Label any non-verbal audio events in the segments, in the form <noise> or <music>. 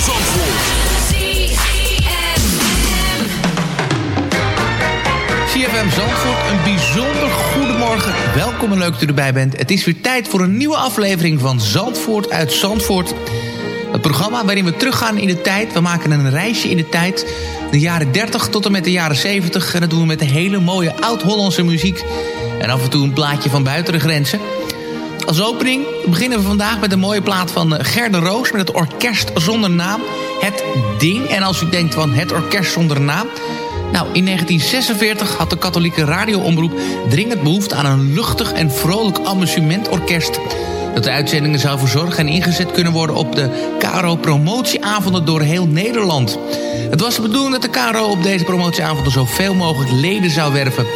Zandvoort. CFM Zandvoort, een bijzonder goedemorgen. Welkom en leuk dat u erbij bent. Het is weer tijd voor een nieuwe aflevering van Zandvoort uit Zandvoort. Het programma waarin we teruggaan in de tijd. We maken een reisje in de tijd. De jaren 30 tot en met de jaren 70. En dat doen we met de hele mooie oud-Hollandse muziek. En af en toe een plaatje van buiten de grenzen. Als opening beginnen we vandaag met een mooie plaat van eh, Gerda Roos... met het orkest zonder naam, Het Ding. En als u denkt van het orkest zonder naam... Nou, in 1946 had de katholieke radioomroep dringend behoefte aan een luchtig en vrolijk amusementorkest. Dat de uitzendingen zou verzorgen en ingezet kunnen worden op de KRO-promotieavonden door heel Nederland. Het was de bedoeling dat de KRO op deze promotieavonden zoveel mogelijk leden zou werven.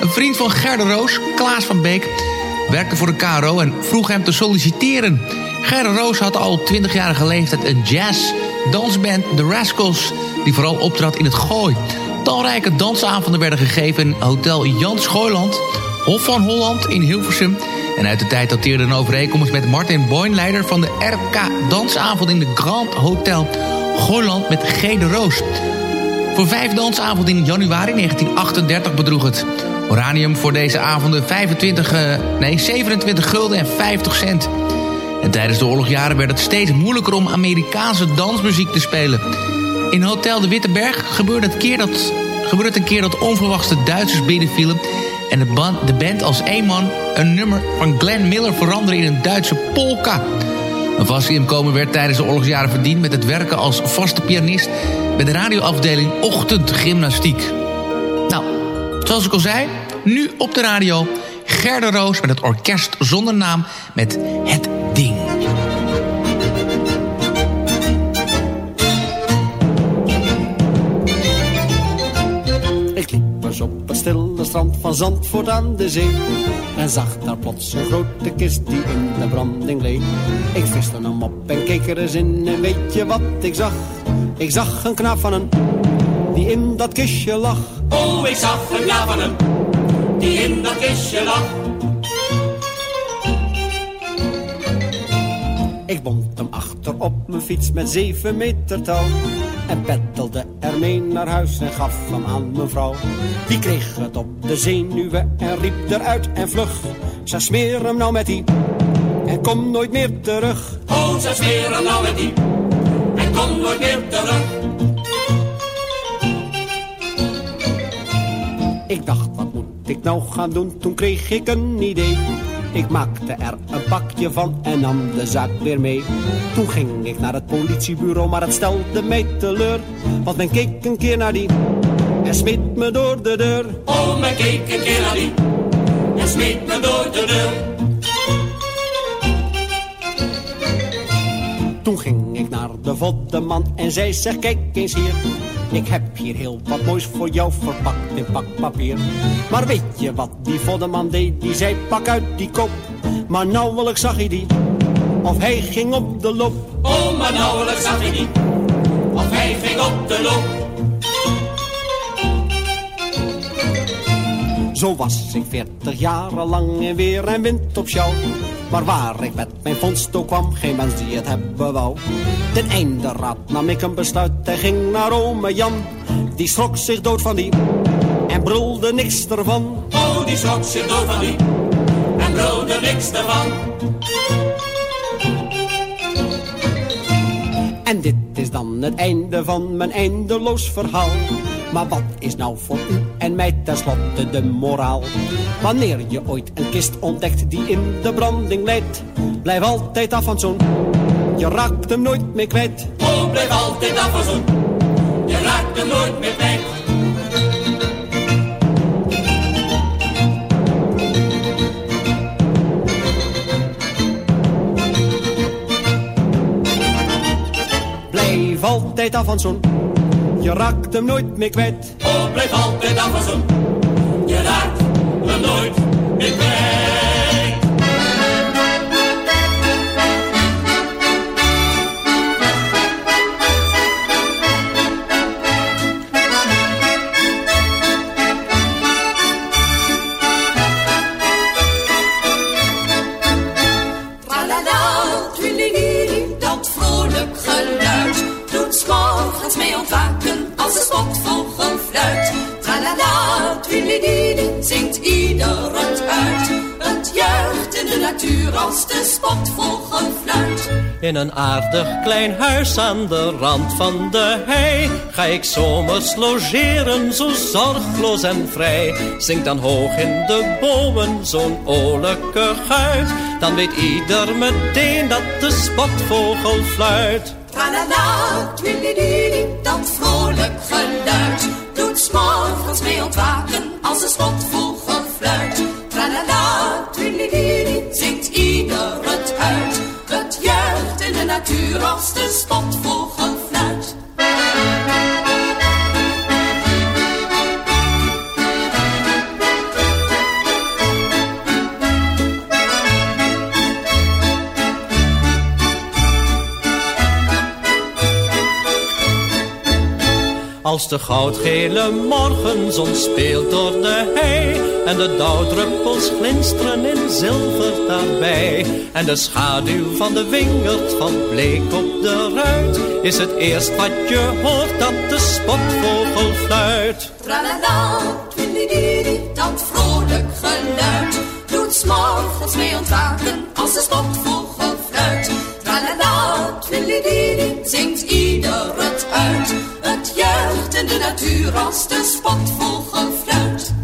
Een vriend van Gerda Roos, Klaas van Beek, werkte voor de KRO en vroeg hem te solliciteren. Gerda Roos had al op 20-jarige leeftijd een jazz dansband The Rascals... die vooral optrad in het Gooi. Talrijke dansavonden werden gegeven in Hotel Jan Schooiland... Hof van Holland in Hilversum... En uit de tijd dateerde een overeenkomst met Martin Boyn... leider van de RK Dansavond in de Grand Hotel Gooiland met G. de Roos. Voor vijf dansavonden in januari 1938 bedroeg het Oranium voor deze avonden 25, uh, nee, 27 gulden en 50 cent. En tijdens de oorlogjaren werd het steeds moeilijker om Amerikaanse dansmuziek te spelen. In Hotel de Witteberg gebeurde het, keer dat, gebeurde een keer dat onverwachts de Duitsers binnenvielen... en de band, de band als één man een nummer van Glenn Miller veranderde in een Duitse polka. Een vast inkomen werd tijdens de oorlogsjaren verdiend... met het werken als vaste pianist bij de radioafdeling Ochtendgymnastiek. Nou, zoals ik al zei, nu op de radio... Gerda Roos met het orkest zonder naam met Het Ding. Ik liep eens op het stille strand van Zandvoort aan de zee En zag daar plots een grote kist die in de branding leek Ik viste hem op en keek er eens in en weet je wat ik zag? Ik zag een knaap van een die in dat kistje lag Oh, ik zag een knaap van hem die in dat kistje lag. Ik bond hem achter op mijn fiets met zeven meter touw En peddelde ermee naar huis en gaf hem aan mijn vrouw. Die kreeg het op de zenuwen en riep eruit en vlug. Ze smeer hem nou met die en kom nooit meer terug. Oh, ze smeer hem nou met die en kom nooit meer terug. Ik dacht, nou gaan doen? Toen kreeg ik een idee ik maakte er een pakje van en nam de zaak weer mee. Toen ging ik naar het politiebureau, maar het stelde mij teleur. Want men keek een keer naar die en smeet me door de deur. Oh, men keek een keer naar die en smeet me door de deur. Toen ging ik naar de voddeman en zei, zeg kijk eens hier. Ik heb hier heel wat moois voor jou verpakt in pakpapier. Maar weet je wat die voddeman deed? Die zei pak uit die kop. Maar nauwelijks zag hij die. Of hij ging op de loop. Oh, maar nauwelijks zag hij die. Of hij ging op de loop. Zo was ik veertig jaren lang en weer en wind op sjouw. Maar waar ik met mijn vondst ook kwam, geen mens die het hebben wou. Ten einde raad nam ik een besluit en ging naar ome Jan. Die schrok zich dood van die en brulde niks ervan. Oh, die schrok zich dood van die en brulde niks ervan. En dit is dan het einde van mijn eindeloos verhaal. Maar wat is nou voor u en mij tenslotte de moraal? Wanneer je ooit een kist ontdekt die in de branding leidt, blijf altijd af van zo'n. Je raakt hem nooit meer kwijt. Oh, blijf altijd af van zo'n. Nooit meer kwijt. Blijf altijd af van zo'n. Je raakt hem nooit meer kwijt. Oh, blijf altijd af van zo'n. Je raakt hem nooit meer kwijt. In een aardig klein huis aan de rand van de hei. Ga ik zomers logeren, zo zorgloos en vrij. Zingt dan hoog in de bomen zo'n olijke guit. Dan weet ieder meteen dat de spotvogel fluit. Tralala, twilididi, dat vrolijk geluid. Doet s'morgens mee ontwaken als de spotvogel fluit. Tralala, twilididi, zingt ieder het uit natuur als de spotvogel fluit Als de goudgele morgenzon speelt door de hei En de dauwdruppels glinsteren in zilver daarbij En de schaduw van de wingerd van bleek op de ruit Is het eerst wat je hoort dat de spotvogel fluit. Tralala, twilididi, dat vrolijk geluid Doet s'morgens mee ontwaken als de spotvogel fluit. Tralala, twilididi, zingt ieder het uit. Het juicht in de natuur als de spotvogel fluit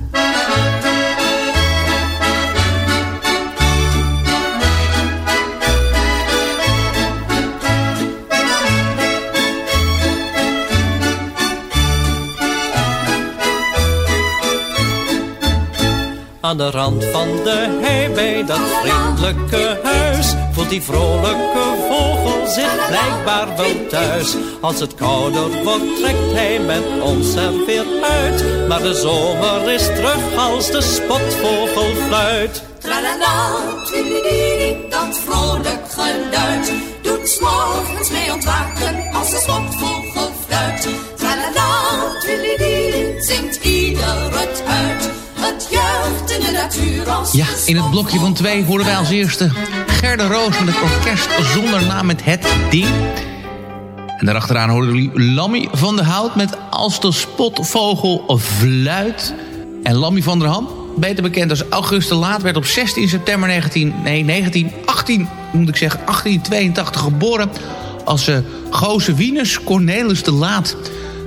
Aan de rand van de hei bij dat vriendelijke huis Voelt die vrolijke vogel zich blijkbaar wel thuis. Als het kouder wordt trekt hij met ons er weer uit. Maar de zomer is terug als de spotvogel fluit. Tralala, twilididi, dat vrolijk geluid. Doet s'morgens mee ontwaken als de spotvogel fluit. Tralala, twilididi, zingt ieder het uit Ja, in het blokje van twee horen wij als eerste Gerda Roos met het orkest zonder naam met Het Ding. En daarachteraan hoorden jullie Lammy van der Hout met Als de spotvogel fluit. En Lammy van der Ham, beter bekend als Auguste Laat... werd op 16 september 19, nee, 1918, moet ik zeggen, 1882 geboren... als uh, Gozewienus Cornelis de Laat...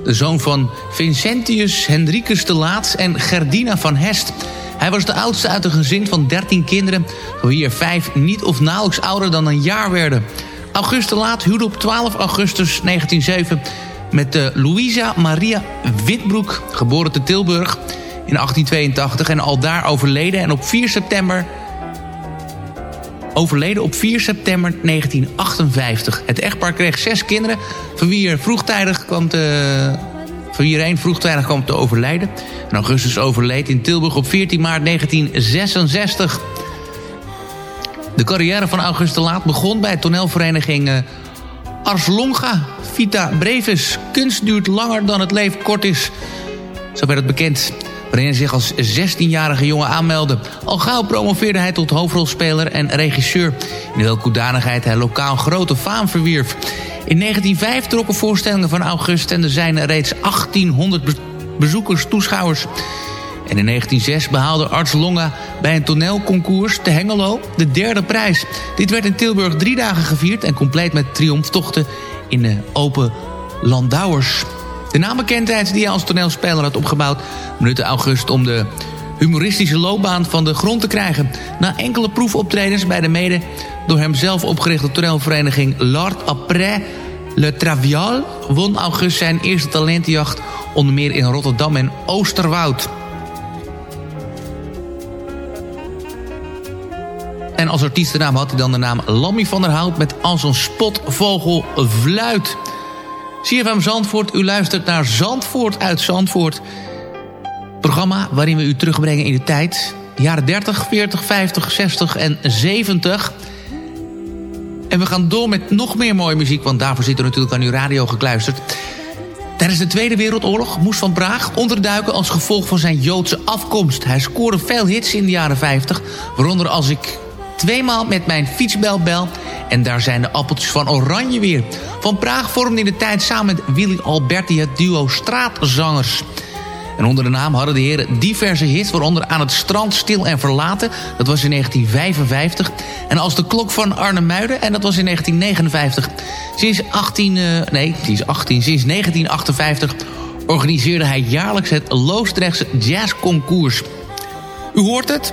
de zoon van Vincentius Hendrikus de Laat en Gerdina van Hest... Hij was de oudste uit een gezin van 13 kinderen... van wie er vijf niet of nauwelijks ouder dan een jaar werden. Auguste Laat huwde op 12 augustus 1907... met uh, Louisa Maria Witbroek, geboren te Tilburg in 1882... en al daar overleden en op 4 september... overleden op 4 september 1958. Het echtpaar kreeg zes kinderen... van wie er vroegtijdig kwam te er één vroegtijdig kwam te overlijden. En Augustus overleed in Tilburg op 14 maart 1966. De carrière van August de Laat begon bij toneelvereniging uh, Ars Longa Vita Brevis. Kunst duurt langer dan het leven kort is. Zo werd het bekend. Waarin hij zich als 16-jarige jongen aanmeldde. Al gauw promoveerde hij tot hoofdrolspeler en regisseur. In welke hoedanigheid hij lokaal grote faam verwierf. In 1905 trokken voorstellingen van August en er zijn reeds 1800 bezoekers, toeschouwers. En in 1906 behaalde Arts Longa bij een toneelconcours te Hengelo de derde prijs. Dit werd in Tilburg drie dagen gevierd en compleet met triomftochten in de open landauers. De naambekendheid die hij als toneelspeler had opgebouwd... benutte August om de humoristische loopbaan van de grond te krijgen. Na enkele proefoptredens bij de mede door hem zelf opgerichte toneelvereniging L'Art Après Le Travial... won August zijn eerste talentenjacht onder meer in Rotterdam en Oosterwoud. En als artiestennaam had hij dan de naam Lammy van der Hout... met als een spotvogel fluit... CFM Zandvoort, u luistert naar Zandvoort uit Zandvoort. Programma waarin we u terugbrengen in de tijd. Jaren 30, 40, 50, 60 en 70. En we gaan door met nog meer mooie muziek... want daarvoor zit er natuurlijk aan uw radio gekluisterd. Tijdens de Tweede Wereldoorlog moest Van Braag onderduiken... als gevolg van zijn Joodse afkomst. Hij scoorde veel hits in de jaren 50, waaronder Als ik Tweemaal met mijn fietsbelbel. En daar zijn de appeltjes van Oranje weer. Van Praag vormde in de tijd samen met Willy Alberti het duo Straatzangers. En onder de naam hadden de heren diverse hits... waaronder Aan het strand stil en verlaten. Dat was in 1955. En Als de klok van Arne Muiden. En dat was in 1959. Sinds 18... Uh, nee, sinds 18, sinds 1958 organiseerde hij jaarlijks het Loosdrechtse Jazzconcours. U hoort het?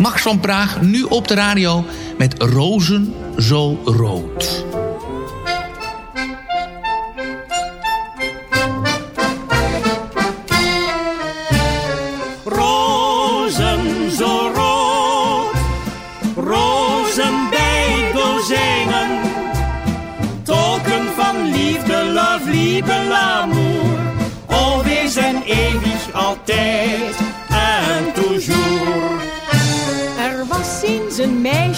Max van Praag, nu op de radio met Rozen zo rood. Rozen zo rood, rozen bij dozijnen. Tolken van liefde, love, liebe, l'amour. Alweer en eeuwig, altijd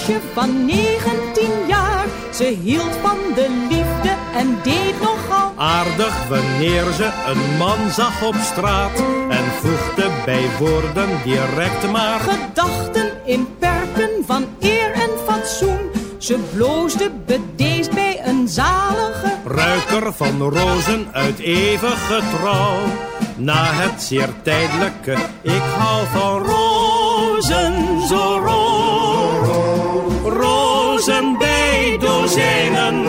meisje van 19 jaar. Ze hield van de liefde en deed nogal Aardig wanneer ze een man zag op straat en voegde bij woorden direct maar. gedachten in perken van eer en fatsoen. Ze bloosde bedeesd bij een zalige Ruiker van rozen uit eeuwige trouw. Na het zeer tijdelijke, ik hou van rozen zo rood. Rozen bij dozijnen.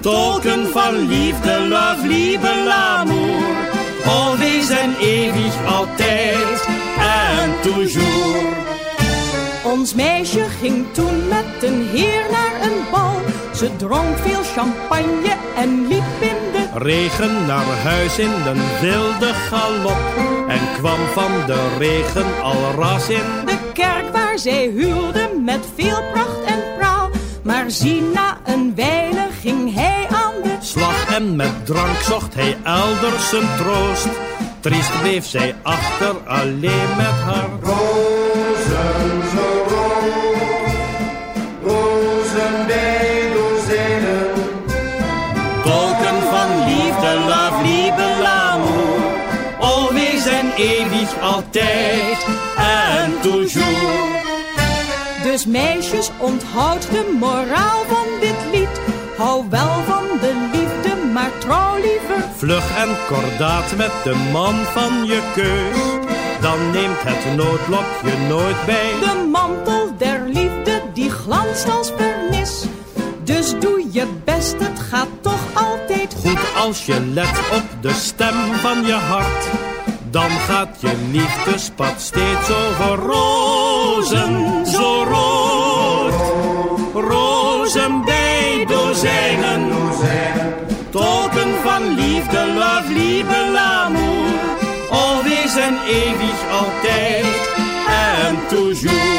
Tolken van liefde, love, liebe, l'amour. Always en eeuwig, altijd en toujours. Ons meisje ging toen met een heer naar. Ze dronk veel champagne en liep in de Regen naar huis in den wilde galop. En kwam van de regen al ras in. de kerk waar zij huwde met veel pracht en praal. Maar zie, na een wijle ging hij aan de slag en met drank zocht hij elders zijn troost. Triest bleef zij achter, alleen met haar rozen altijd en toujours. Dus meisjes, onthoud de moraal van dit lied. Hou wel van de liefde, maar trouw liever. Vlug en kordaat met de man van je keus. Dan neemt het noodlot je nooit bij. De mantel der liefde, die glanst als vernis. Dus doe je best, het gaat toch altijd Goed als je let op de stem van je hart. Dan gaat je liefdespad steeds over rozen zo rood. Rozen bij dozijnen. Tolken van liefde, love, liebe, l'amour. Always en eeuwig, altijd en toujours.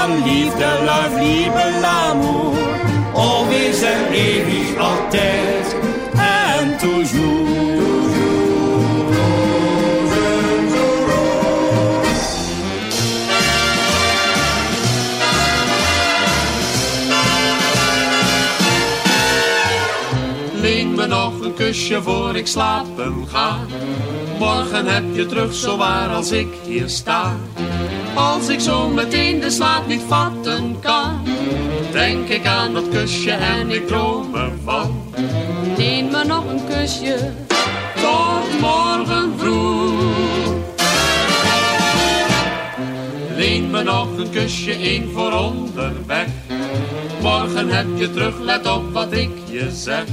Van liefde, love, liebe, l'amour. Always en eeuwig, altijd en toujours. Leen me nog een kusje voor ik slapen ga. Morgen heb je terug zo waar als ik hier sta. Als ik zo meteen de slaap niet vatten kan, denk ik aan dat kusje en ik droom ervan. Leen me nog een kusje. Tot morgen vroeg. Leen me nog een kusje, één voor onderweg. Morgen heb je terug, let op wat ik je zeg.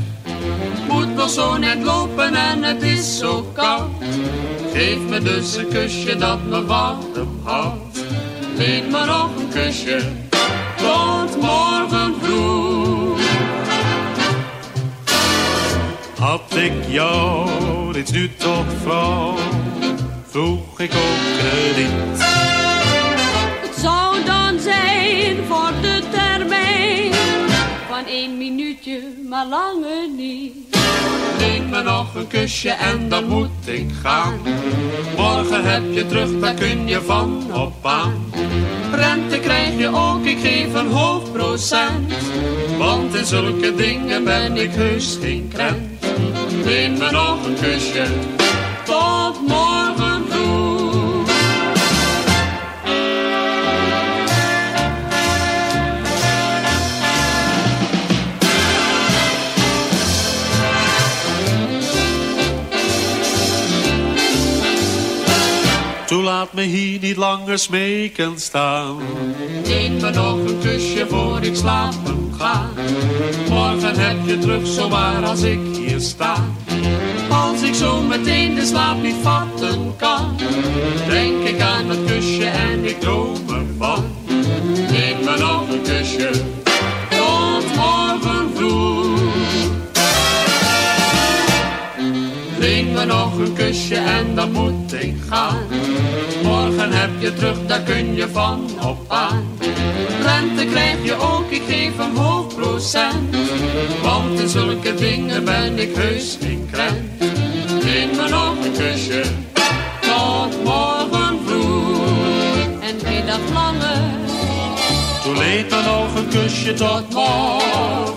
Moet nog zo net lopen en het is zo koud. Geef me dus een kusje dat me warm houdt. Leen me nog een kusje, tot morgen vroeg. Had ik jou reeds nu tot vrouw, vroeg ik ook krediet. Maar langer niet. Neem me nog een kusje en dan moet ik gaan. Morgen heb je terug, daar kun je van op aan. Rente krijg je ook, ik geef een hoog procent. Want in zulke dingen ben ik heus geen krent. Neem me nog een kusje, Toen laat me hier niet langer smeken staan. Neem me nog een kusje voor ik slapen ga. Morgen heb je terug zowaar als ik hier sta. Als ik zo meteen de slaap niet vatten kan, denk ik aan het kusje en ik droom ervan. Neem me nog een kusje, tot morgen vroeg. Neem me nog een kusje en dan moet ik gaan. Morgen heb je terug, daar kun je van op aan. Rente krijg je ook, ik geef een hoog procent. Want in zulke dingen ben ik heus geen krent. Neem me nog een kusje, tot morgen vroeg. En geen dag langer, Toen leed me nog een kusje tot morgen.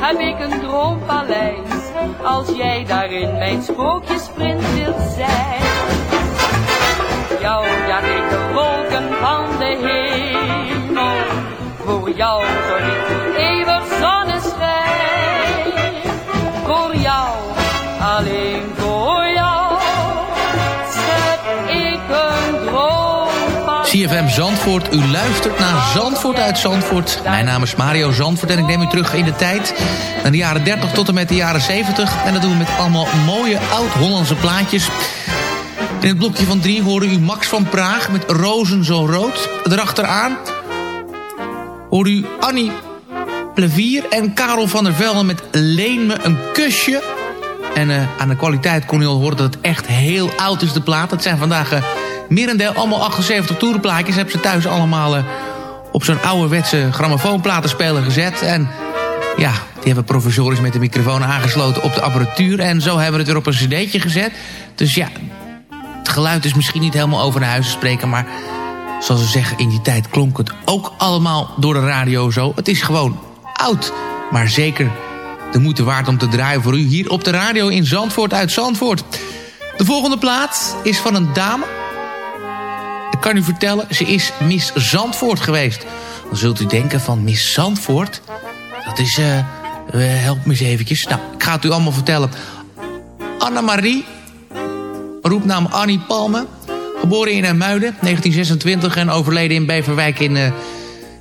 heb ik een droompaleis. Als jij daarin mijn sprookjesprins wilt zijn. Jou jaag ik de wolken van de hemel. Voor jou zorg ik voor eeuwig zonneschijn. Voor jou, alleen CFM Zandvoort, u luistert naar Zandvoort uit Zandvoort. Mijn naam is Mario Zandvoort en ik neem u terug in de tijd... naar de jaren 30 tot en met de jaren 70. En dat doen we met allemaal mooie oud-Hollandse plaatjes. In het blokje van drie hoorde u Max van Praag met Rozen zo rood. Erachteraan hoorde u Annie Plevier en Karel van der Velde met Leen me een kusje... En eh, aan de kwaliteit kon je al horen dat het echt heel oud is, de plaat. Het zijn vandaag uh, merendeel allemaal 78 toerenplaatjes. Hebben ze thuis allemaal uh, op zo'n ouderwetse grammofoonplatenspeler gezet. En ja, die hebben professorisch met de microfoon aangesloten op de apparatuur. En zo hebben we het weer op een cd'tje gezet. Dus ja, het geluid is misschien niet helemaal over de huizen spreken... maar zoals ze zeggen, in die tijd klonk het ook allemaal door de radio zo. Het is gewoon oud, maar zeker de moeite waard om te draaien voor u hier op de radio in Zandvoort uit Zandvoort. De volgende plaat is van een dame. Ik kan u vertellen, ze is Miss Zandvoort geweest. Dan zult u denken van Miss Zandvoort? Dat is, eh, uh, help me eens eventjes. Nou, ik ga het u allemaal vertellen. Annemarie, roepnaam Annie Palme. Geboren in Muiden, 1926 en overleden in Beverwijk in... Uh,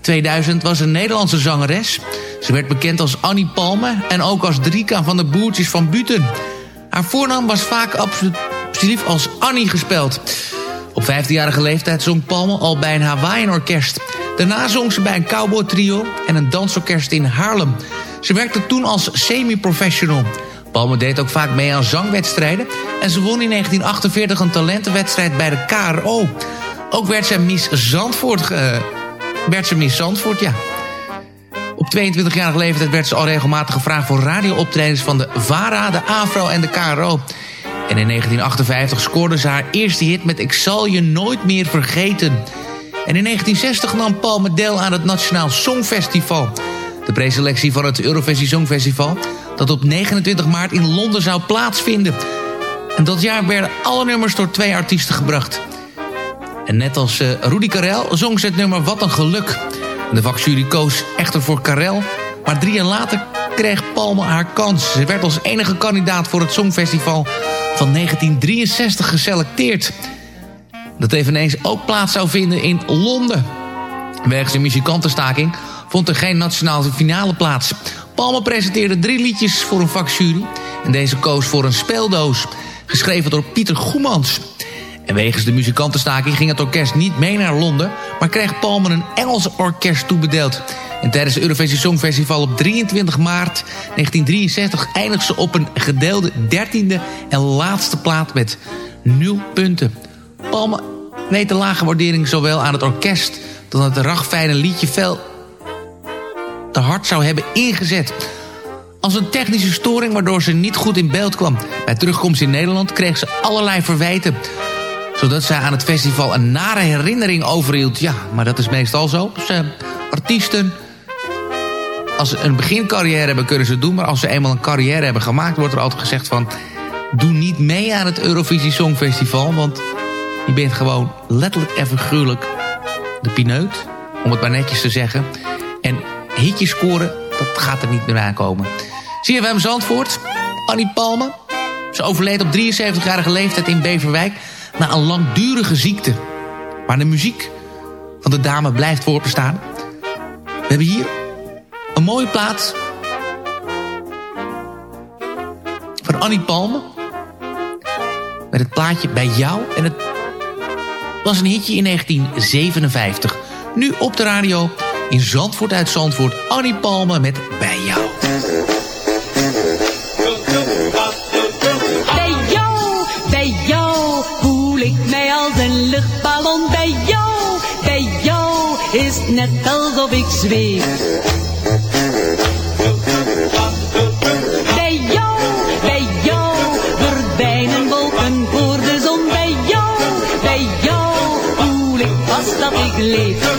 2000 was een Nederlandse zangeres. Ze werd bekend als Annie Palme en ook als Drika van de Boertjes van Buten. Haar voornaam was vaak absoluut als Annie gespeld. Op 15-jarige leeftijd zong Palme al bij een Hawaiian-orkest. Daarna zong ze bij een cowboy trio en een dansorkest in Haarlem. Ze werkte toen als semi-professional. Palme deed ook vaak mee aan zangwedstrijden... en ze won in 1948 een talentenwedstrijd bij de KRO. Ook werd zij Miss Zandvoort... Ge werd ze Miss Zandvoort, ja. Op 22-jarige leeftijd werd ze al regelmatig gevraagd voor radiooptredens van de VARA, de AFRO en de KRO. En in 1958 scoorde ze haar eerste hit met Ik zal je nooit meer vergeten. En in 1960 nam Palme deel aan het Nationaal Songfestival. De preselectie van het Eurovisie Songfestival... dat op 29 maart in Londen zou plaatsvinden. En dat jaar werden alle nummers door twee artiesten gebracht... En net als uh, Rudy Karel zong ze het nummer Wat een Geluk. De vakjury koos echter voor Karel. Maar drie jaar later kreeg Palme haar kans. Ze werd als enige kandidaat voor het Songfestival van 1963 geselecteerd. Dat eveneens ook plaats zou vinden in Londen. Wegens een muzikantenstaking vond er geen nationale finale plaats. Palme presenteerde drie liedjes voor een vakjury. En deze koos voor een speeldoos, geschreven door Pieter Goemans. En wegens de muzikantenstaking ging het orkest niet mee naar Londen... maar kreeg Palme een Engels orkest toebedeeld. En tijdens het Eurovisie Songfestival op 23 maart 1963... eindigde ze op een gedeelde dertiende en laatste plaat met nul punten. Palme weet de lage waardering zowel aan het orkest... dan het ragfijne liedje veel te hard zou hebben ingezet als een technische storing waardoor ze niet goed in beeld kwam. Bij terugkomst in Nederland kreeg ze allerlei verwijten zodat zij aan het festival een nare herinnering overhield. Ja, maar dat is meestal zo. Dus, uh, artiesten, als ze een begincarrière hebben, kunnen ze het doen. Maar als ze eenmaal een carrière hebben gemaakt, wordt er altijd gezegd van... doe niet mee aan het Eurovisie Songfestival, want je bent gewoon letterlijk en figuurlijk de pineut. Om het maar netjes te zeggen. En hitjes scoren, dat gaat er niet meer aankomen. CFM Zandvoort, Annie Palme. Ze overleed op 73-jarige leeftijd in Beverwijk na een langdurige ziekte. Maar de muziek van de dame blijft voorbestaan. We hebben hier een mooie plaat van Annie Palme. Met het plaatje Bij jou. En het was een hitje in 1957. Nu op de radio in Zandvoort uit Zandvoort. Annie Palme met Bij jou. Is net alsof ik zweef. Bij jou, bij jou verdwijnen wolken voor de zon. Bij jou, bij jou voel ik vast dat ik leef.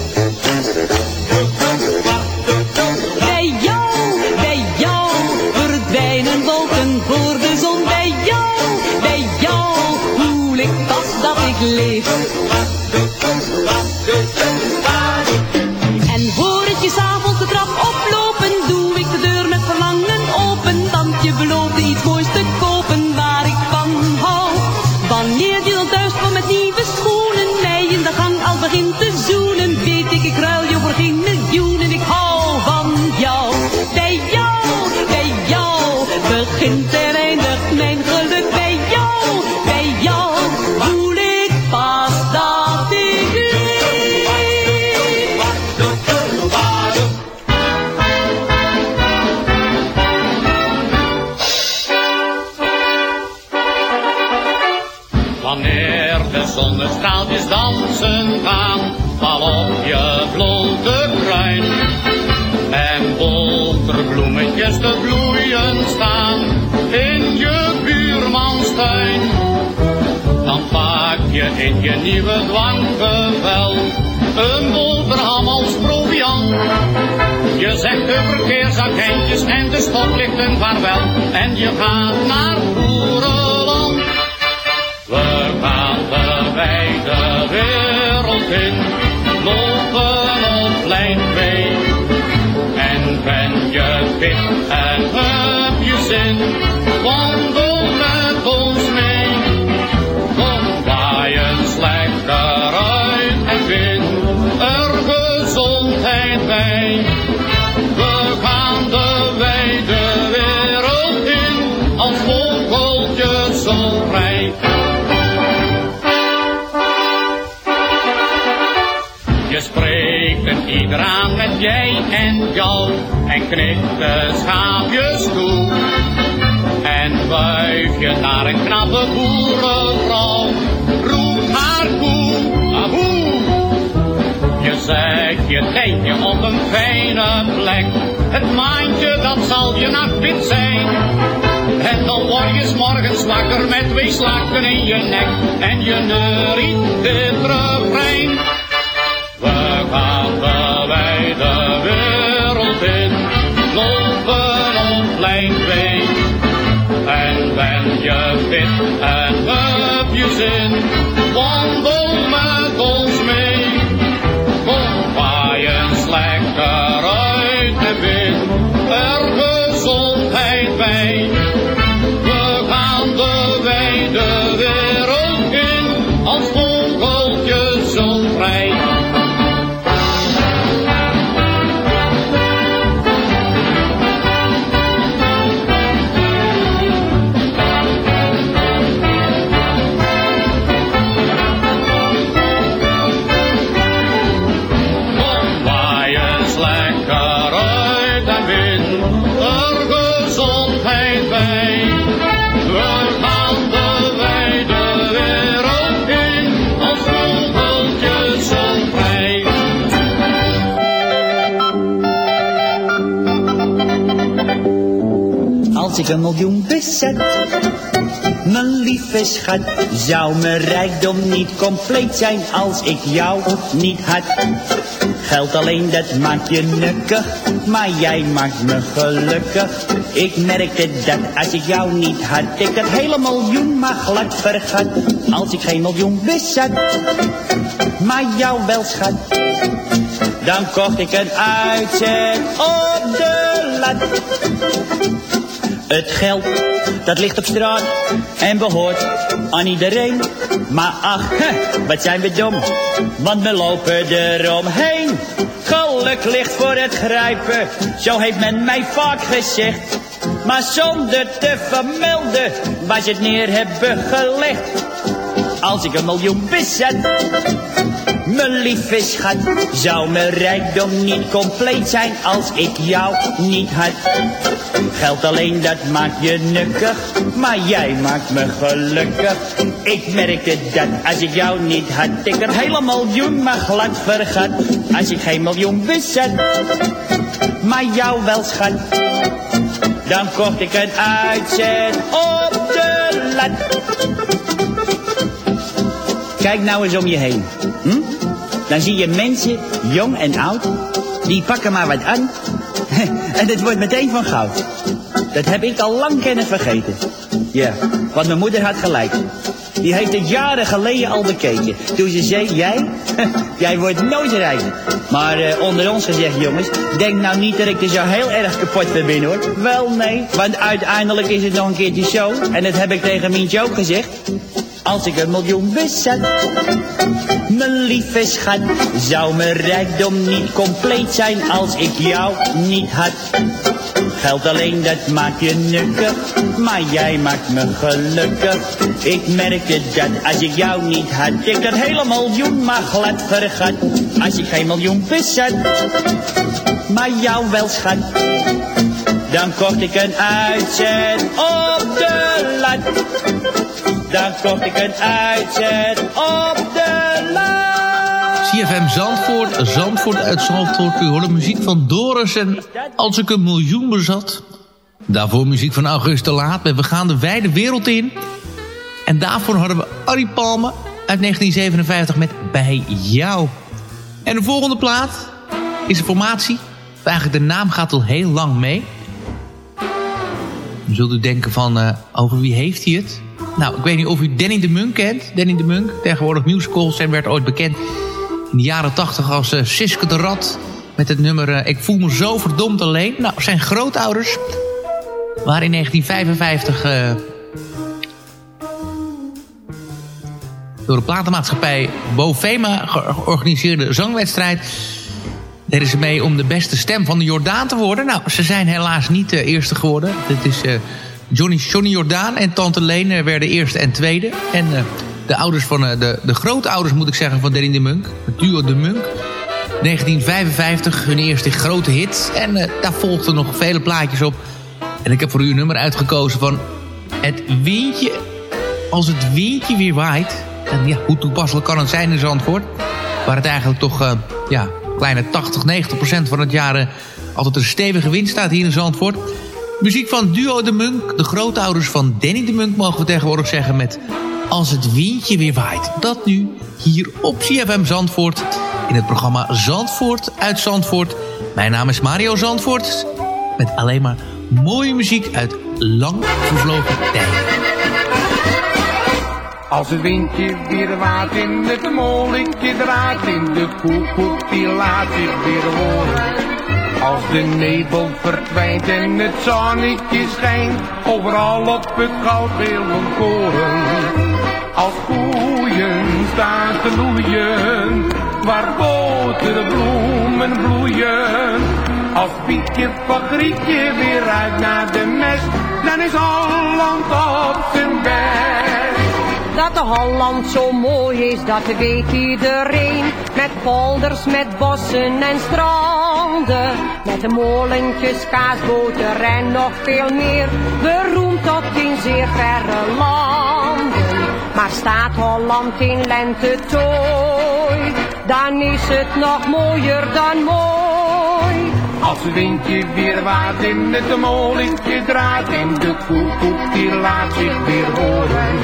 De zonnestraaltjes dansen val op je blote kruin. En bloemetjes te bloeien staan in je buurmans tuin. Dan pak je in je nieuwe dwanggevel een boterham als proviant. Je zegt de verkeersagentjes en de stoplichten vaarwel en je gaat naar Boerenland. Gaan de wijde wereld in, lopen op lijn 2. En ben je en heb je zin, wandel met ons mee. Kom waaien slechter uit en vind er gezondheid bij. We gaan de wijde wereld in, als vogeltjes zo vrij. Jij en jou en knip de schaapjes toe. En wuif je naar een knappe boerenvrouw, roep haar koe, ahoe. Je zet je teentje op een fijne plek, het maandje dat zal je nachtwit zijn. En dan word je s morgens wakker met twee slakken in je nek en je neuriet dit refrein. We gaan de ik een miljoen bezet, mijn lieve schat, zou mijn rijkdom niet compleet zijn als ik jou niet had. Geld alleen, dat maakt je nukkig, maar jij maakt me gelukkig. Ik merkte dat als ik jou niet had, ik dat hele miljoen maar glad vergat. Als ik geen miljoen bezat, maar jou wel schat. Dan kocht ik een uitzet op de lat. Het geld, dat ligt op straat en behoort aan iedereen. Maar ach, wat zijn we dom, want we lopen eromheen. Geluk ligt voor het grijpen, zo heeft men mij vaak gezegd. Maar zonder te vermelden waar ze het neer hebben gelegd. Als ik een miljoen bezet, mijn lieve schat, zou mijn rijkdom niet compleet zijn als ik jou niet had. Geld alleen, dat maakt je nukkig, maar jij maakt me gelukkig. Ik merkte dat als ik jou niet had, ik er hele miljoen maar glad vergat. Als ik geen miljoen bezat, maar jou wel schat. Dan kocht ik een uitzet op de lat. Kijk nou eens om je heen. Hm? Dan zie je mensen, jong en oud, die pakken maar wat aan. <laughs> en het wordt meteen van goud. Dat heb ik al lang kennen vergeten. Ja, want mijn moeder had gelijk. Die heeft het jaren geleden al bekeken. Toen ze zei, jij, <laughs> jij wordt nooit rijk. Maar eh, onder ons gezegd, jongens, denk nou niet dat ik er zo heel erg kapot van ben, hoor. Wel, nee, want uiteindelijk is het nog een keertje zo. En dat heb ik tegen Mientje ook gezegd. Als ik een miljoen bezat, mijn lieve schat, zou mijn rijkdom niet compleet zijn als ik jou niet had. Geld alleen, dat maakt je nukkig, maar jij maakt me gelukkig. Ik merkte dat als ik jou niet had, ik dat hele miljoen maar glad vergat. Als ik geen miljoen bezat, maar jou wel schat. Dan kocht ik een uitzet op de lat. Dan kocht ik een uitzet op de lat. CFM Zandvoort, Zandvoort uit Zandvoort. U hoorde muziek van Doris en Als ik een miljoen bezat. Daarvoor muziek van Auguste Laat met We gaan de wijde wereld in. En daarvoor hadden we Arie Palme uit 1957 met Bij jou. En de volgende plaat is een formatie. Eigenlijk de naam gaat al heel lang mee. Dan zult u denken van, uh, over wie heeft hij het? Nou, ik weet niet of u Danny de Munk kent. Danny de Munk, tegenwoordig musicals en werd ooit bekend in de jaren tachtig als uh, Siske de Rat. Met het nummer uh, Ik voel me zo verdomd alleen. Nou, zijn grootouders waren in 1955... Uh, door de platenmaatschappij Bovema georganiseerde zangwedstrijd... deden ze mee om de beste stem van de Jordaan te worden. Nou, ze zijn helaas niet de eerste geworden. Dit is... Johnny, Johnny Jordaan en Tante Leen werden eerste en tweede. En uh, de ouders van, de, de grootouders moet ik zeggen van Danny de Munk, het duo de Munk... 1955, hun eerste grote hit. En daar volgden nog vele plaatjes op. En ik heb voor u een nummer uitgekozen van... Het windje, als het windje weer waait. En ja, hoe toepasselijk kan het zijn in Zandvoort? Waar het eigenlijk toch, ja, kleine 80, 90 procent van het jaar... altijd een stevige wind staat hier in Zandvoort. Muziek van Duo de Munk. De grootouders van Danny de Munk mogen we tegenwoordig zeggen met... Als het windje weer waait. Dat nu hier op CFM Zandvoort in het programma Zandvoort uit Zandvoort. Mijn naam is Mario Zandvoort met alleen maar mooie muziek uit lang vervlogen tijden. Als het windje weer waait in het molentje draait in de koekoek die laat zich weer horen. Als de nebel verdwijnt en het zonnetje schijnt, overal op het goudgele koren. Als koeien staan te loeien, waar boterbloemen bloeien. Als Pietje van Grietje weer uit naar de mest, dan is Holland op zijn best. Dat de Holland zo mooi is, dat weet iedereen. Met polders, met bossen en stranden. Met molentjes, kaasboter en nog veel meer. Beroemd tot in zeer verre landen. Maar staat Holland in lente tooi, dan is het nog mooier dan mooi. Als windje weer waait in het molentje draait in de koekoek die laat zich weer horen.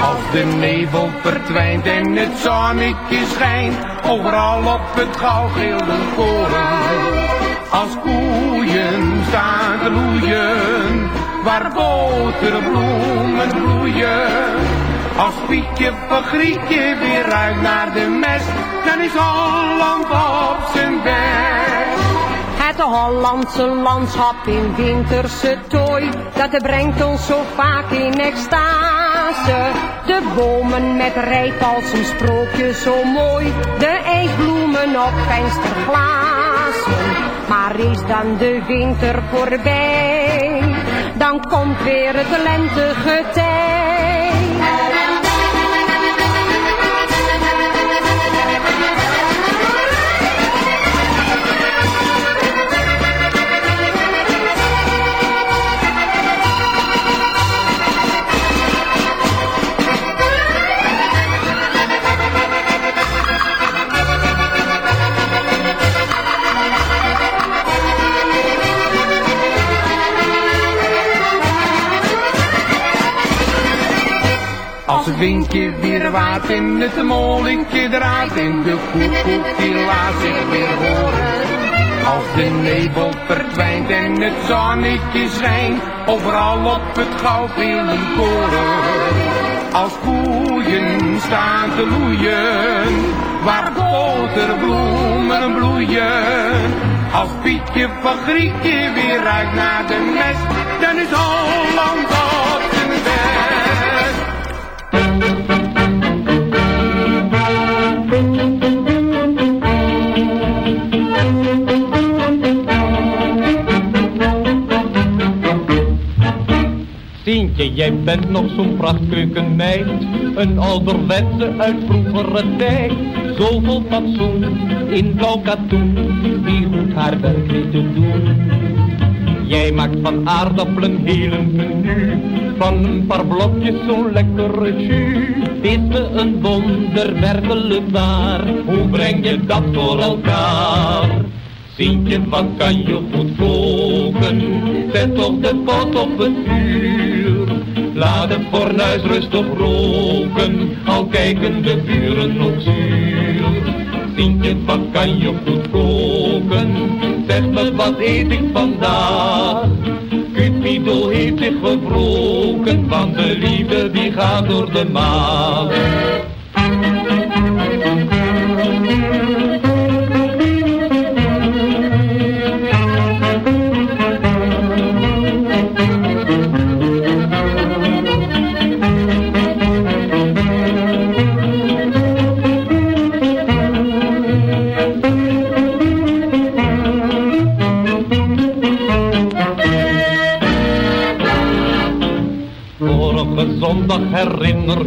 Als de nevel verdwijnt en het zonnetje schijnt, overal op het goudgele koren. Als koeien staan te loeien, waar boterbloemen bloeien. Als Pietje van Grietje weer ruikt naar de mest, dan is Holland op zijn best. Het Hollandse landschap in winterse tooi, dat brengt ons zo vaak in extase. De bomen met rijp als een zo mooi, de ijsbloemen op vensterglazen. Maar is dan de winter voorbij, dan komt weer het lentegetij. Als windje weer waait in het molentje draait in de koekoek die laat zich weer horen. Als de nebel verdwijnt en het zonnetje schijnt, overal op het goudgele koren. Als koeien staan te loeien, waar boterbloemen bloeien. Als Pietje van Grietje weer ruikt naar de mest, dan is Holland Sientje, jij bent nog zo'n prachtkeukenmeid, een ouderwetse uit vroegere tijd. Zo vol fatsoen, in blauw katoen, wie moet haar werk weten doen? Jij maakt van aardappelen heel een menu, van een paar blokjes zo'n lekkere jus. Is me een wonder, werkelijk waar, hoe breng je dat voor elkaar? Sientje, wat kan je goed koken? Zet toch de pot op het vuur. Laat het fornuis rustig roken, al kijken de buren nog zuur. Sientje, wat kan je goed koken? Zeg me, wat eet ik vandaag? Cupido heeft zich gebroken, want de liefde die gaat door de maag.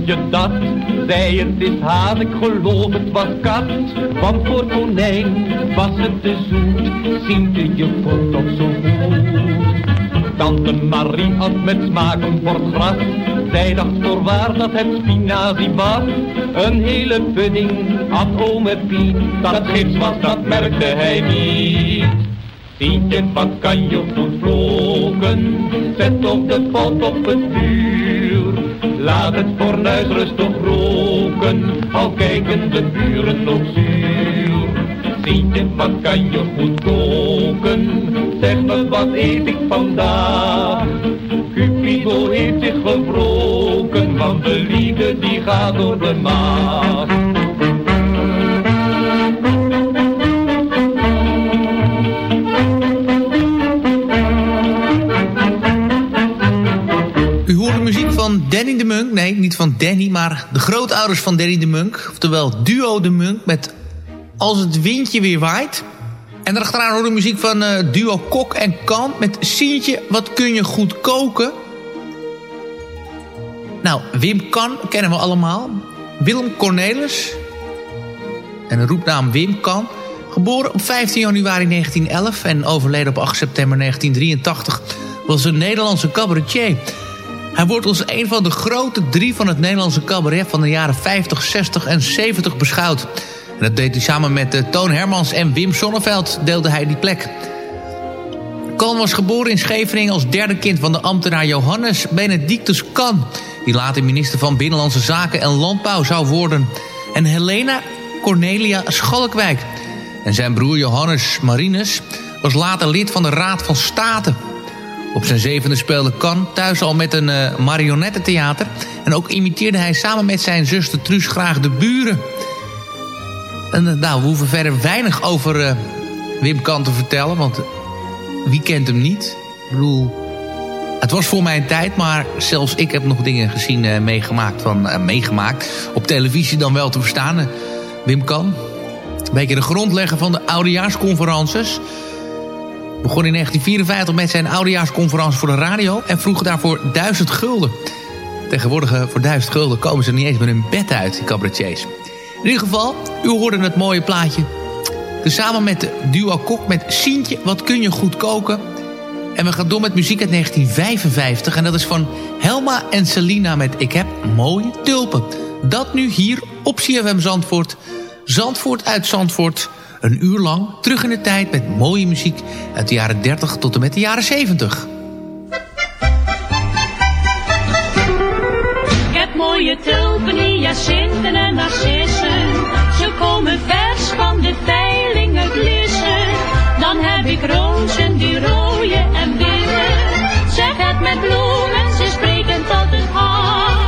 Je dat? Zij het is haar, ik geloof het was kat. Want voor konijn was het te zoet, ziende je vond toch zo goed. Tante Marie had met smaken voor het gras. Zij dacht voorwaar dat het spinazie was. Een hele pudding had ome Piet. Dat het gips was, dat merkte hij niet. Tientje, wat kan je goed vlogen? Zet toch de pot op het vuur. Laat het fornuis rustig roken, al kijken de buren nog zuur. Tientje, wat kan je goed koken? Zeg me, wat eet ik vandaag? Cupido heeft zich gebroken, want de liefde die gaat door de maag. Danny de Munk. Nee, niet van Danny, maar de grootouders van Danny de Munk. Oftewel Duo de Munk met Als het windje weer waait. En daarachteraan hoor de muziek van uh, Duo Kok en Kant met Sientje, wat kun je goed koken? Nou, Wim Kan kennen we allemaal. Willem Cornelis. En een roepnaam Wim Kan. Geboren op 15 januari 1911 en overleden op 8 september 1983... was een Nederlandse cabaretier... Hij wordt als een van de grote drie van het Nederlandse cabaret... van de jaren 50, 60 en 70 beschouwd. En dat deed hij samen met uh, Toon Hermans en Wim Sonneveld deelde hij die plek. Kan was geboren in Scheveningen als derde kind van de ambtenaar Johannes Benedictus Kan... die later minister van Binnenlandse Zaken en Landbouw zou worden. En Helena Cornelia Schalkwijk. En zijn broer Johannes Marinus was later lid van de Raad van State... Op zijn zevende speelde Kan thuis al met een uh, marionettentheater. En ook imiteerde hij samen met zijn zuster Truus graag de buren. En uh, nou, we hoeven verder weinig over uh, Wim Kan te vertellen. Want wie kent hem niet? Ik bedoel, het was voor mijn tijd. Maar zelfs ik heb nog dingen gezien, meegemaakt, van, meegemaakt. Op televisie dan wel te verstaan. Wim Kan. Een beetje de grondlegger van de oudejaarsconferences begon in 1954 met zijn oudejaarsconferentie voor de radio... en vroeg daarvoor duizend gulden. Tegenwoordig eh, voor duizend gulden komen ze niet eens met hun bed uit, die cabaretiers. In ieder geval, u hoorde het mooie plaatje. Dus samen met de duo Kok met Sientje, wat kun je goed koken... En we gaan door met muziek uit 1955. En dat is van Helma en Selina met Ik heb mooie tulpen. Dat nu hier op CFM Zandvoort. Zandvoort uit Zandvoort. Een uur lang terug in de tijd met mooie muziek uit de jaren 30 tot en met de jaren 70. Ik heb mooie tulpen, hyacinten en narcissen. Ze komen vers van de veilingen glissen. Dan heb ik rozen die rooien en witte. Zeg het met bloemen, ze spreken tot het hart.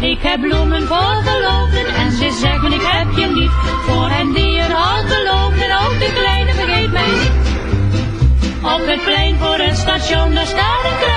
Ik heb bloemen voor geloofden Op het plein voor een station, daar staat een kraam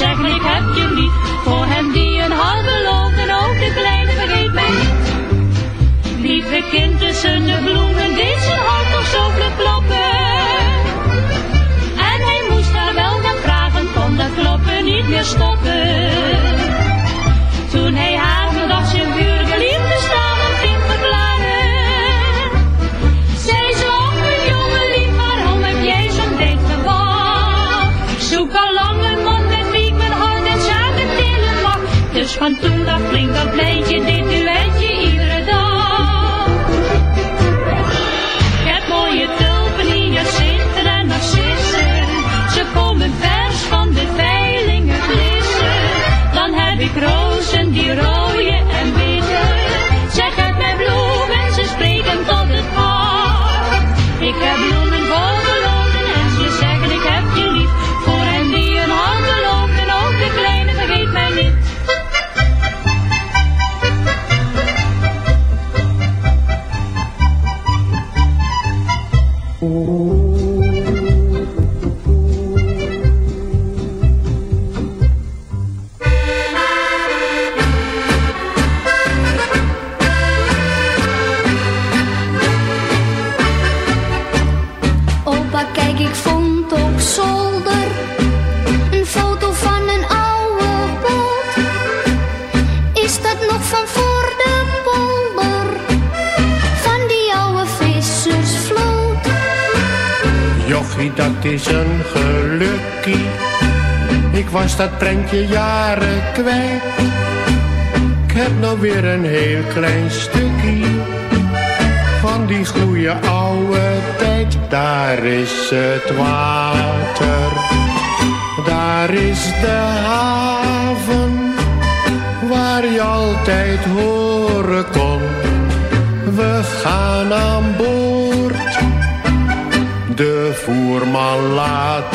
zeggen ik heb je lief. Voor hen die een hart beloofden, ook de kleine vergeet mij niet. Lieve kind tussen de bloemen deed zijn hart toch zo vlug. Prentje jaren kwijt. Ik heb nou weer een heel klein stukje van die goede oude tijd. Daar is het water, daar is de haven, waar je altijd horen kon. We gaan aan boord de voerman laat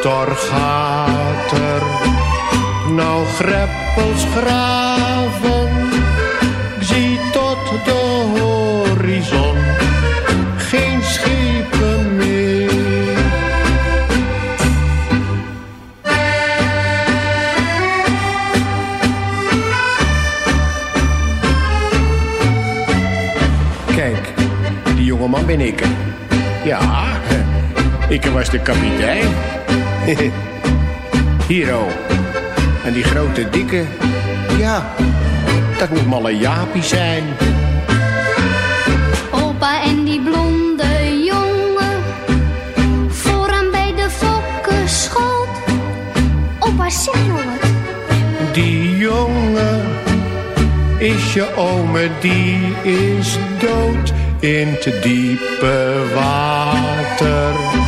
tractor gaat er nou greppels graven. Ik zie tot de horizon geen schepen meer. Kijk, die jongeman ben ik. Ja, <laughs> ik was de kapitein. <laughs> Hier. En die grote dikke, ja, dat moet malle Jaapie zijn. Opa en die blonde jongen, vooraan bij de fokken schoot. Opa, zeg nou wat. Die jongen is je ome, die is dood in te diepe water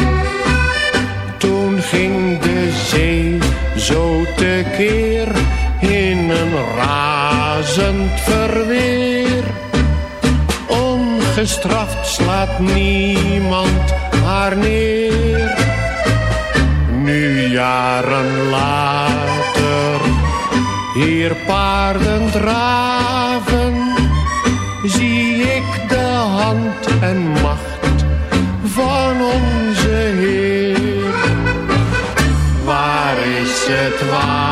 In een razend verweer. Ongestraft slaat niemand haar neer. Nu jaren later, hier paarden draven, zie ik de hand en macht van onze Heer het water?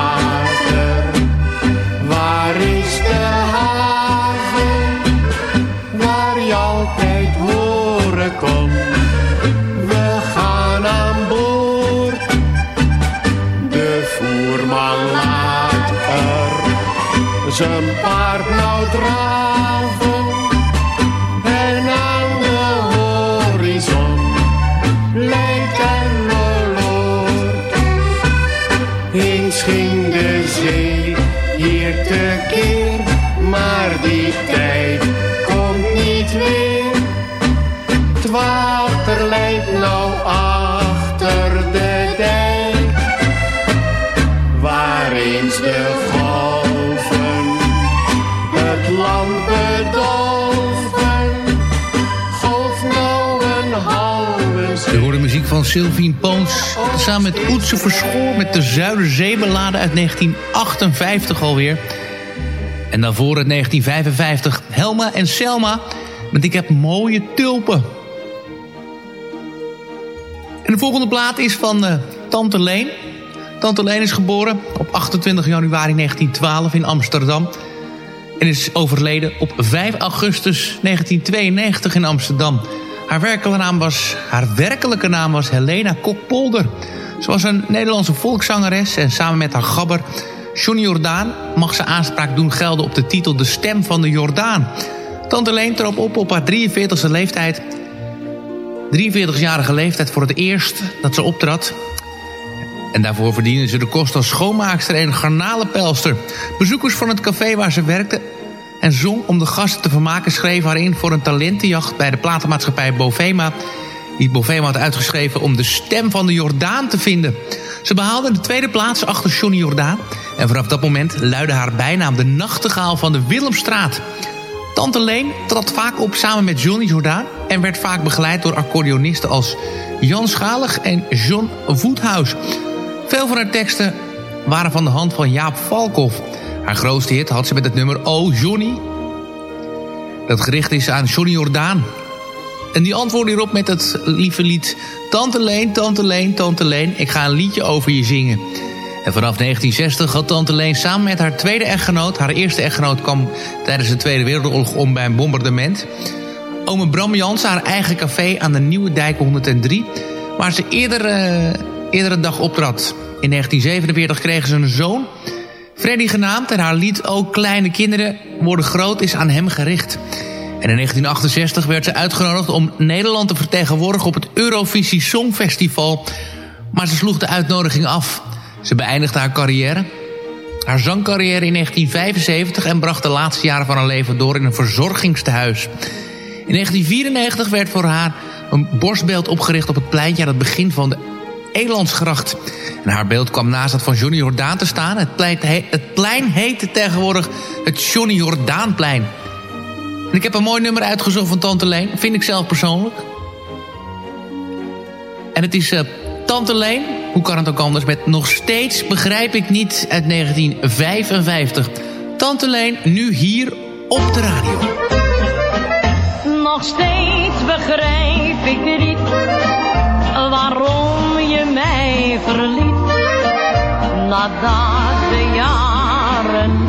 Van Sylvie Poons. Samen met Oetse Verschoor met de Zuiderzeebelade uit 1958 alweer. En daarvoor in 1955 Helma en Selma met Ik heb mooie tulpen. En de volgende plaat is van uh, Tante Leen. Tante Leen is geboren op 28 januari 1912 in Amsterdam. En is overleden op 5 augustus 1992 in Amsterdam... Haar werkelijke naam was, haar werkelijke naam was Helena Kokpolder. Ze was een Nederlandse volkszangeres en samen met haar gabber Johnny Jordaan mag ze aanspraak doen gelden op de titel De Stem van de Jordaan. Tante Leen trok op op haar 43e leeftijd. 43-jarige leeftijd voor het eerst dat ze optrad. En daarvoor verdiende ze de kost als schoonmaakster en garnalenpelster. Bezoekers van het café waar ze werkte en zong om de gasten te vermaken... schreef haar in voor een talentenjacht bij de platenmaatschappij Bovema... die Bovema had uitgeschreven om de stem van de Jordaan te vinden. Ze behaalde de tweede plaats achter Johnny Jordaan... en vanaf dat moment luidde haar bijnaam de nachtegaal van de Willemstraat... Tante Leen trad vaak op samen met Johnny Jordaan... en werd vaak begeleid door accordeonisten als Jan Schalig en John Voethuis. Veel van haar teksten waren van de hand van Jaap Valkhoff. Haar grootste hit had ze met het nummer Oh Johnny. Dat gericht is aan Johnny Jordaan. En die antwoordde hierop met het lieve lied... Tante Leen, Tante Leen, Tante Leen, ik ga een liedje over je zingen... En vanaf 1960 had Tante Leen samen met haar tweede echtgenoot... haar eerste echtgenoot kwam tijdens de Tweede Wereldoorlog om bij een bombardement... Ome Bram Jansen haar eigen café aan de Nieuwe Dijk 103... waar ze eerder, uh, eerder een dag optrad. In 1947 kregen ze een zoon, Freddy genaamd... en haar lied Ook kleine kinderen worden groot is aan hem gericht. En in 1968 werd ze uitgenodigd om Nederland te vertegenwoordigen... op het Eurovisie Songfestival... maar ze sloeg de uitnodiging af... Ze beëindigde haar carrière, haar zangcarrière in 1975... en bracht de laatste jaren van haar leven door in een verzorgingstehuis. In 1994 werd voor haar een borstbeeld opgericht op het pleintje... aan het begin van de Elandsgracht. En haar beeld kwam naast dat van Johnny Jordaan te staan. Het plein, het plein heette tegenwoordig het Johnny Jordaanplein. En ik heb een mooi nummer uitgezocht van Tante Leen. Vind ik zelf persoonlijk. En het is uh, Tante Leen hoe kan het ook anders met Nog Steeds Begrijp Ik Niet uit 1955. Tante Leen, nu hier op de radio. Nog steeds begrijp ik niet waarom mij verliet. Nadat de jaren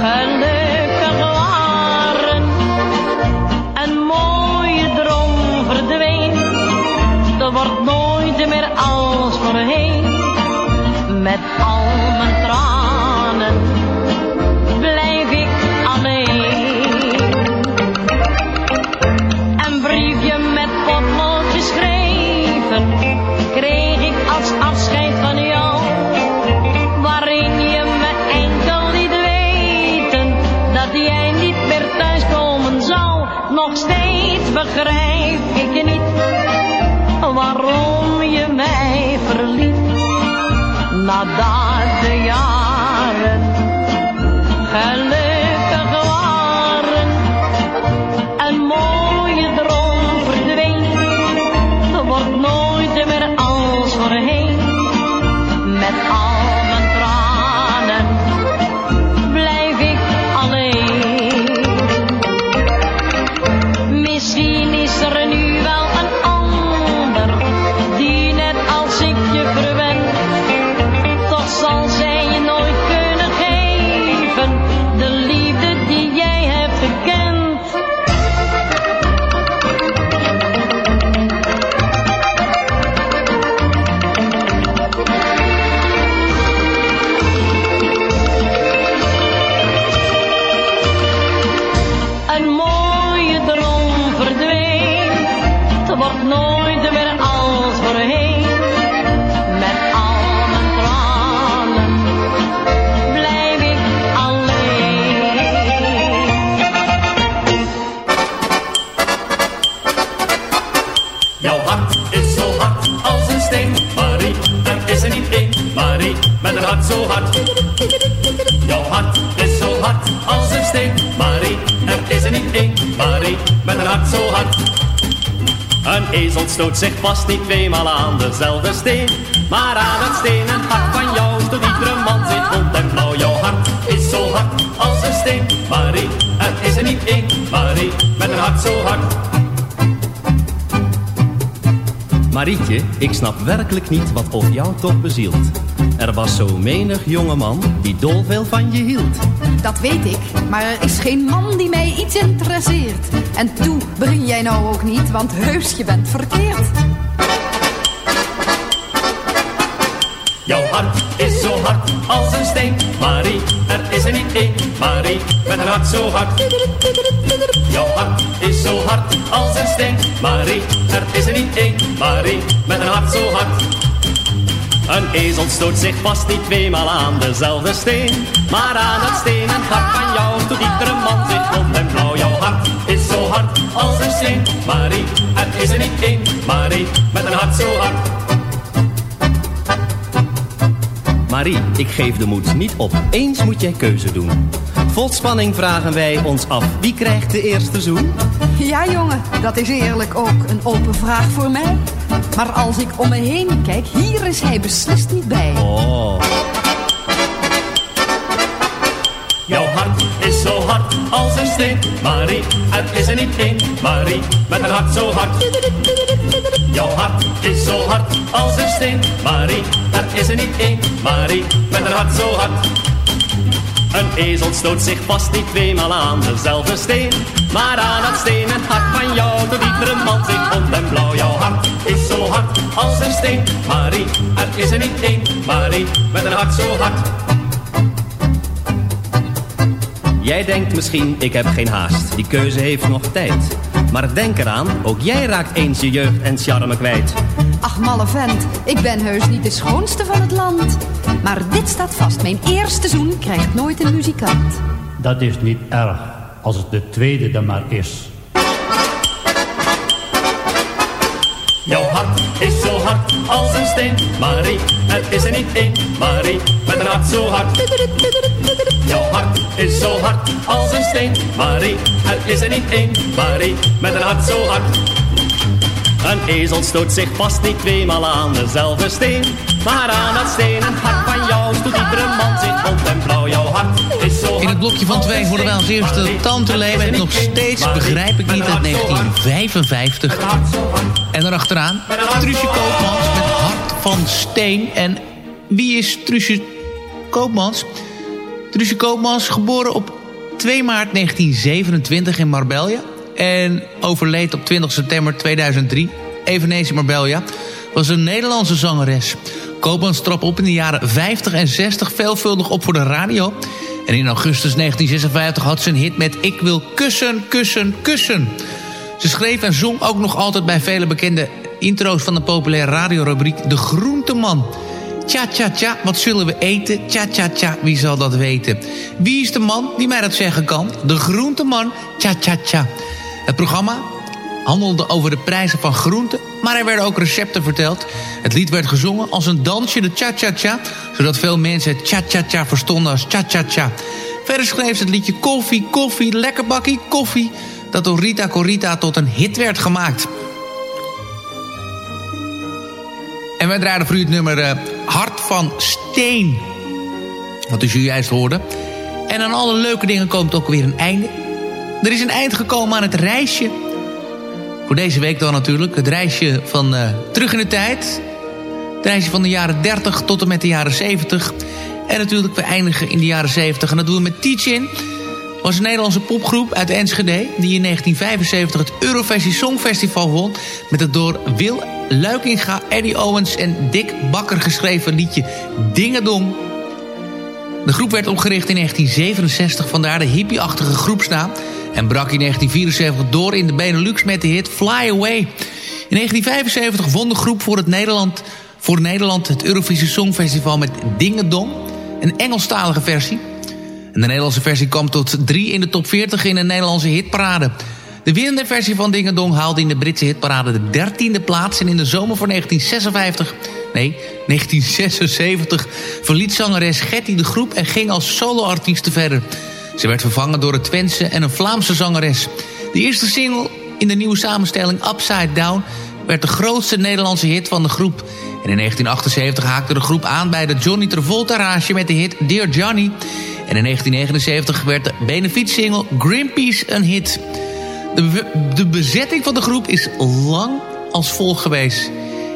gelukkig waren. Een mooie droom verdween. Er wordt nooit meer als voorheen. Wordt nooit meer als voorheen. Met al mijn tranen blijf ik alleen. Jouw hart is zo hard als een steen, Marie. Er is er niet één, Marie, met een hart zo hard. Jouw hart is zo hard als een steen, Marie. Er is er niet één, Marie, met een hart zo hard. Een ezel stoot zich vast niet tweemaal aan dezelfde steen. Maar aan het stenen hart van jou stoot iedere man zit rond en blauw. Jouw hart is zo hard als een steen, Marie. Er is er niet één, Marie, met een hart zo hard. Marietje, ik snap werkelijk niet wat of jou toch bezielt. Er was zo menig jongeman die dol veel van je hield. Dat weet ik, maar er is geen man die mij iets interesseert. En toe begin jij nou ook niet, want heus je bent verkeerd. hart is zo hard als een steen. Marie, er is er niet één. Marie, met een hart zo hard. Jouw hart is zo hard als een steen. Marie, er is er niet één. Marie, met een hart zo hard. Een ezel stoot zich vast niet tweemaal aan dezelfde steen. Maar aan het stenen hart van jou doet iedere man zich rond en blauw. Jouw hart is zo hard als een steen. Marie, er is er niet één. Marie, met een hart zo hard. Marie, ik geef de moed niet op. Eens moet jij keuze doen. Vol spanning vragen wij ons af. Wie krijgt de eerste zoen? Ja, jongen, dat is eerlijk ook een open vraag voor mij. Maar als ik om me heen kijk, hier is hij beslist niet bij. Oh. Jouw hart is zo hard als een steen. Marie, er is er niet één. Marie, met een hart zo hard. Jouw hart is zo hard als een steen. Marie, er is er niet één. Marie, met een hart zo hard. Een ezel stoot zich vast niet tweemaal aan dezelfde steen. Maar aan het stenen hart van jou doet iedere man zich rond en blauw. Jouw hart is zo hard als een steen. Marie, er is er niet één. Marie, met een hart zo hard. Jij denkt misschien, ik heb geen haast. Die keuze heeft nog tijd. Maar denk eraan, ook jij raakt eens je jeugd en charme kwijt. Ach, malle vent, ik ben heus niet de schoonste van het land. Maar dit staat vast, mijn eerste zoen krijgt nooit een muzikant. Dat is niet erg, als het de tweede dan maar is. Jouw hart is zo hard als een steen. Marie, er is er niet één. Marie, met een hart zo hard. Jouw hart is zo hard als een steen. Marie, er is er niet één. Marie, met een hart zo hard. Een ezel stoot zich vast niet tweemaal aan dezelfde steen. Maar aan dat stenen hart van jou stoot iedere man rond en blauw. Jouw hart is zo In het blokje van twee hoorden wij als eerste Tante Leven. En nog steeds begrijp ik niet uit 1955. En daarachteraan Truusje Koopmans met Hart van Steen. En wie is Truusje Koopmans? Truusje Koopmans, geboren op 2 maart 1927 in Marbella. En overleed op 20 september 2003, eveneens in Marbella. Was een Nederlandse zangeres. Koopmans trap op in de jaren 50 en 60 veelvuldig op voor de radio. En in augustus 1956 had ze een hit met Ik wil kussen, kussen, kussen. Ze schreef en zong ook nog altijd bij vele bekende intro's van de populaire radiorubriek De Groenteman. Tja, tja, tja, wat zullen we eten? Tja, tja, tja, wie zal dat weten? Wie is de man die mij dat zeggen kan? De Groenteman, tja, tja, tja. Het programma handelde over de prijzen van groenten... maar er werden ook recepten verteld. Het lied werd gezongen als een dansje, de cha-cha-cha... zodat veel mensen cha-cha-cha verstonden als cha-cha-cha. Verder schreef ze het liedje Koffie, Koffie, Lekker Bakkie, Koffie... dat door Rita Corita tot een hit werd gemaakt. En wij draaiden voor u het nummer uh, Hart van Steen. Wat u zojuist hoorde. En aan alle leuke dingen komt ook weer een einde. Er is een eind gekomen aan het reisje. Voor deze week dan natuurlijk. Het reisje van uh, terug in de tijd. Het reisje van de jaren 30 tot en met de jaren 70. En natuurlijk we eindigen in de jaren 70. En dat doen we met Teach-In. was een Nederlandse popgroep uit Enschede... die in 1975 het Eurovisie Songfestival won... met het door Wil Luikinga, Eddie Owens en Dick Bakker geschreven liedje Dingedong. De groep werd opgericht in 1967, vandaar de hippie-achtige groepsnaam... en brak in 1974 door in de Benelux met de hit Fly Away. In 1975 won de groep voor, het Nederland, voor Nederland het Eurovisie Songfestival met Dingedong... een Engelstalige versie. En de Nederlandse versie kwam tot drie in de top 40 in de Nederlandse hitparade... De winnende versie van Dingedong haalde in de Britse hitparade de dertiende plaats... en in de zomer van 1956, nee, 1976... verliet zangeres Getty de groep en ging als soloartieste verder. Ze werd vervangen door een Twentse en een Vlaamse zangeres. De eerste single in de nieuwe samenstelling Upside Down... werd de grootste Nederlandse hit van de groep. En in 1978 haakte de groep aan bij de Johnny Travolta-rage met de hit Dear Johnny... En in 1979 werd de benefietsingle Greenpeace een hit... De, de bezetting van de groep is lang als volgt geweest.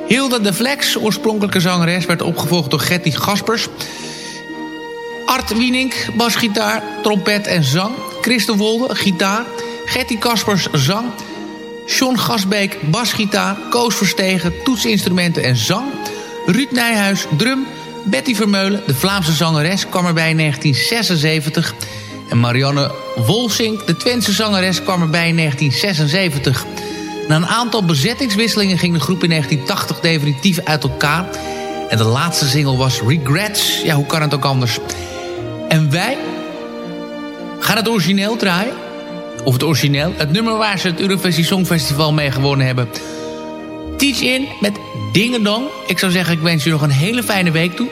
Hilda de Flex, oorspronkelijke zangeres, werd opgevolgd door Getty Gaspers. Art Wienink, basgitaar, trompet en zang. Christen Wolde, gitaar. Getty Kaspers, zang. John Gasbeek, basgitaar. Koos Verstegen, toetsinstrumenten en zang. Ruud Nijhuis, drum. Betty Vermeulen, de Vlaamse zangeres, kwam erbij in 1976. En Marianne Wolsink, de Twentse zangeres, kwam erbij in 1976. Na een aantal bezettingswisselingen ging de groep in 1980 definitief uit elkaar. En de laatste single was Regrets. Ja, hoe kan het ook anders? En wij gaan het origineel draaien. Of het origineel. Het nummer waar ze het Eurovisie Songfestival mee gewonnen hebben. Teach In met Dingedong. Ik zou zeggen, ik wens u nog een hele fijne week toe.